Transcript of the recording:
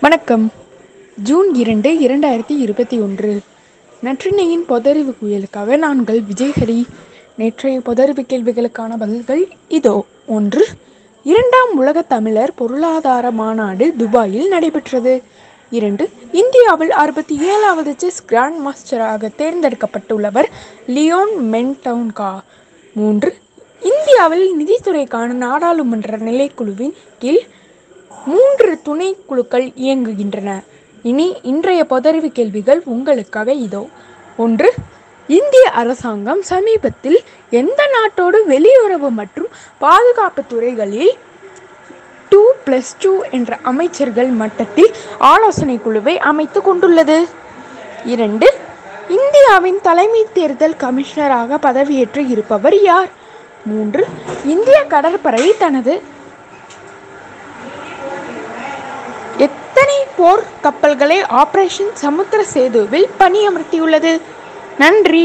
வணக்கம். ஜூன் இரண்டு இரண்டாயிரத்தி இருபத்தி ஒன்று. நற்றினையின் பொதறிவு குயலுக்காக நான்கள் விஜயஹரி நேற்றைய பொதறிவு கேள்விகளுக்கான பதில்கள் இதோ. ஒன்று இரண்டாம் உலக தமிழர் பொருளாதார மாநாடு துபாயில் நடைபெற்றது. இரண்டு இந்தியாவில் அறுபத்தி ஏழாவது செஸ் கிராண்ட் மாஸ்டராக தேர்ந்தெடுக்கப்பட்டுள்ளவர் லியோன் மென்டவுன்கா. மூன்று இந்தியாவில் நிதித்துறைக்கான நாடாளுமன்ற நிலைக்குழுவின் கீழ் மூன்று துணை குழுக்கள் இயங்குகின்றன. இனி இன்றைய பொதறிவு கேள்விகள் உங்களுக்காக இதோ. ஒன்று இந்திய அரசாங்கம் சமீபத்தில் எந்த நாட்டோடு வெளியுறவு மற்றும் பாதுகாப்பு துறைகளில் டூ பிளஸ் டூ என்ற அமைச்சர்கள் மட்டத்தில் ஆலோசனை குழுவை அமைத்து கொண்டுள்ளது? இரண்டு இந்தியாவின் தலைமை தேர்தல் கமிஷனராக பதவியேற்று இருப்பவர் யார்? மூன்று இந்திய கடற்படை தனது எத்தனை போர் கப்பல்களை ஆபரேஷன் சமுத்திர சேதுவில் பணியமர்த்தியுள்ளது? நன்றி.